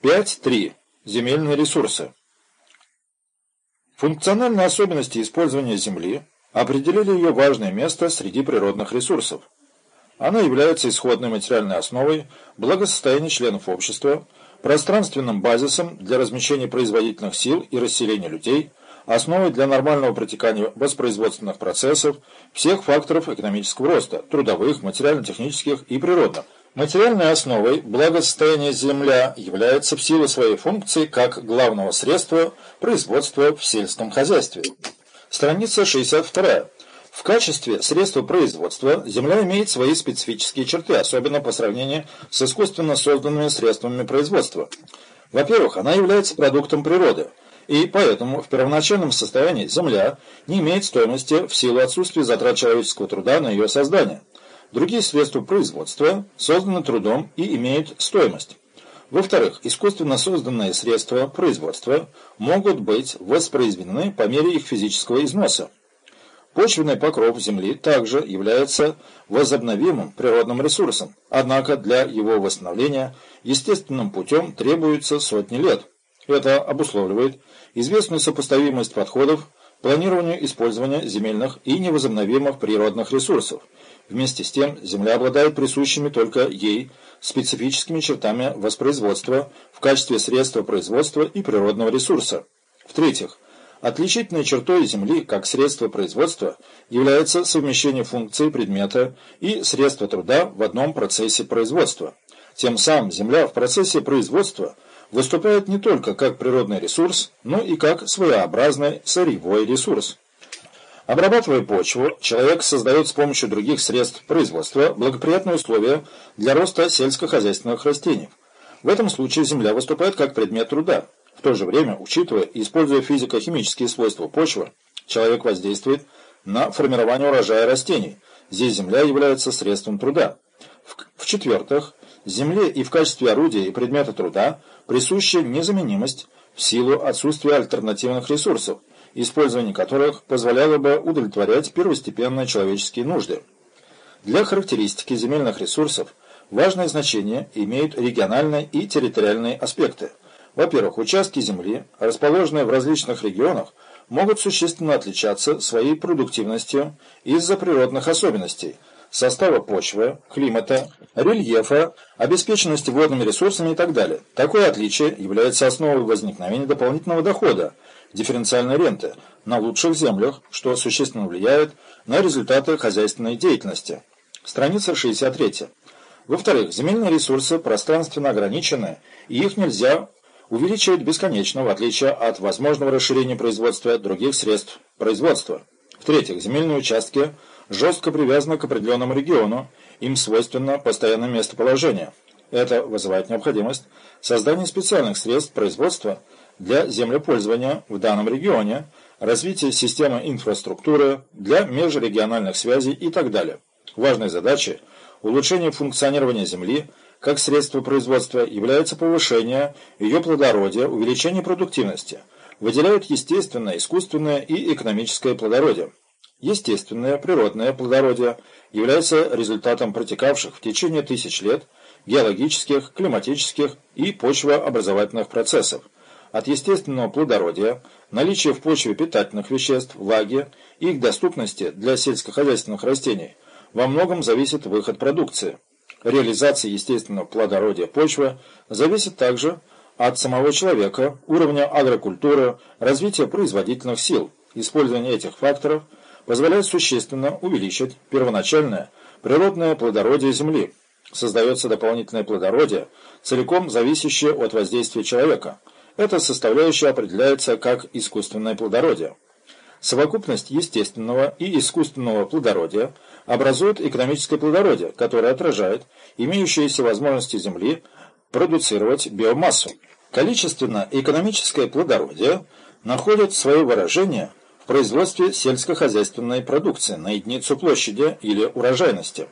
5.3. Земельные ресурсы. Функциональные особенности использования Земли определили ее важное место среди природных ресурсов. Она является исходной материальной основой благосостояния членов общества, пространственным базисом для размещения производительных сил и расселения людей, основой для нормального протекания воспроизводственных процессов, всех факторов экономического роста, трудовых, материально-технических и природных. Материальной основой благосостояния земля является в силу своей функции как главного средства производства в сельском хозяйстве. Страница 62. В качестве средства производства земля имеет свои специфические черты, особенно по сравнению с искусственно созданными средствами производства. Во-первых, она является продуктом природы, и поэтому в первоначальном состоянии земля не имеет стоимости в силу отсутствия затрат человеческого труда на ее создание. Другие средства производства созданы трудом и имеют стоимость. Во-вторых, искусственно созданные средства производства могут быть воспроизведены по мере их физического износа. Почвенный покров Земли также является возобновимым природным ресурсом, однако для его восстановления естественным путем требуется сотни лет. Это обусловливает известную сопоставимость подходов планированию использования земельных и невозобновимых природных ресурсов. Вместе с тем, Земля обладает присущими только ей специфическими чертами воспроизводства в качестве средства производства и природного ресурса. В-третьих, Отличительной чертой Земли как средства производства является совмещение функции предмета и средства труда в одном процессе производства. Тем самым Земля в процессе производства выступает не только как природный ресурс, но и как своеобразный сырьевой ресурс. Обрабатывая почву, человек создает с помощью других средств производства благоприятные условия для роста сельскохозяйственных растений. В этом случае земля выступает как предмет труда. В то же время, учитывая и используя физико-химические свойства почвы, человек воздействует на формирование урожая растений. Здесь земля является средством труда. В-четвертых, земле и в качестве орудия и предмета труда присуща незаменимость в силу отсутствия альтернативных ресурсов, использование которых позволяло бы удовлетворять первостепенные человеческие нужды. Для характеристики земельных ресурсов важное значение имеют региональные и территориальные аспекты – во-первых, участки земли, расположенные в различных регионах, могут существенно отличаться своей продуктивностью из-за природных особенностей состава почвы, климата, рельефа, обеспеченности водными ресурсами и так далее. Такое отличие является основой возникновения дополнительного дохода, дифференциальной ренты, на лучших землях, что существенно влияет на результаты хозяйственной деятельности. Страница 63. Во-вторых, земельные ресурсы пространственно ограничены, и их нельзя увеличивать бесконечно, в отличие от возможного расширения производства других средств производства. В-третьих, земельные участки жестко привязаны к определенному региону, им свойственно постоянное местоположение. Это вызывает необходимость создания специальных средств производства для землепользования в данном регионе, развития системы инфраструктуры для межрегиональных связей и так далее. Важной задачей – улучшение функционирования земли – как средство производства является повышение ее плодородия, увеличение продуктивности. Выделяют естественное, искусственное и экономическое плодородие. Естественное, природное плодородие является результатом протекавших в течение тысяч лет геологических, климатических и почвообразовательных процессов. От естественного плодородия, наличия в почве питательных веществ, влаги их доступности для сельскохозяйственных растений во многом зависит выход продукции. Реализация естественного плодородия почвы зависит также от самого человека, уровня агрокультуры, развития производительных сил. Использование этих факторов позволяет существенно увеличить первоначальное природное плодородие Земли. Создается дополнительное плодородие, целиком зависящее от воздействия человека. Эта составляющая определяется как искусственное плодородие. Совокупность естественного и искусственного плодородия образует экономическое плодородие, которое отражает имеющиеся возможности Земли продуцировать биомассу. Количественно-экономическое плодородие находит свое выражение производстве сельскохозяйственной продукции на единицу площади или урожайности.